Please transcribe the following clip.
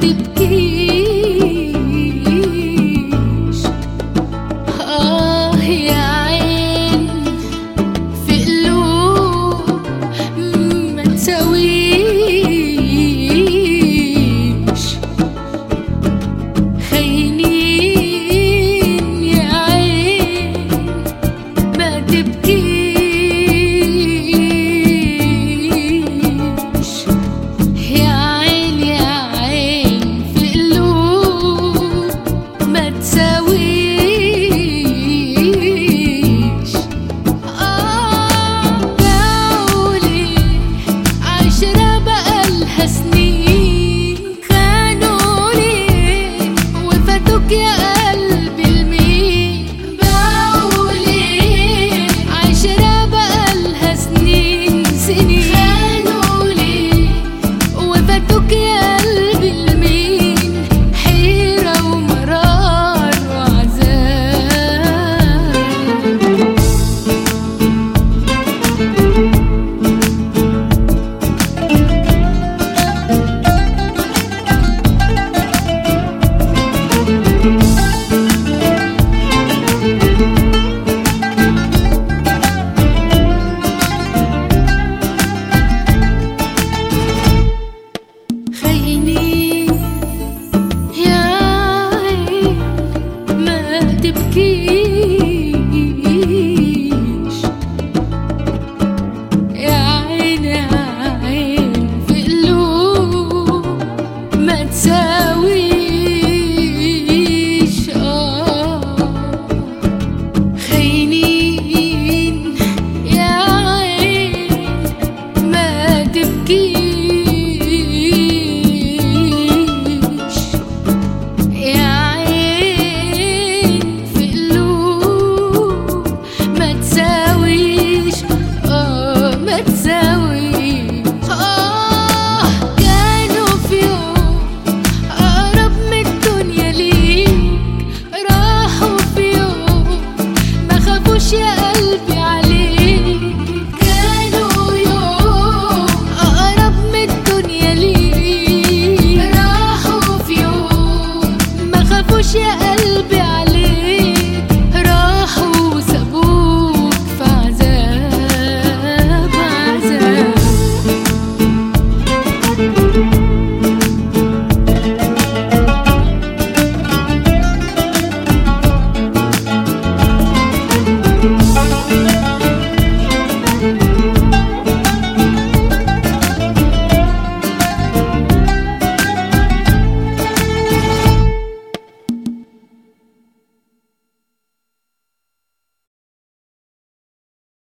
tip key. تبكي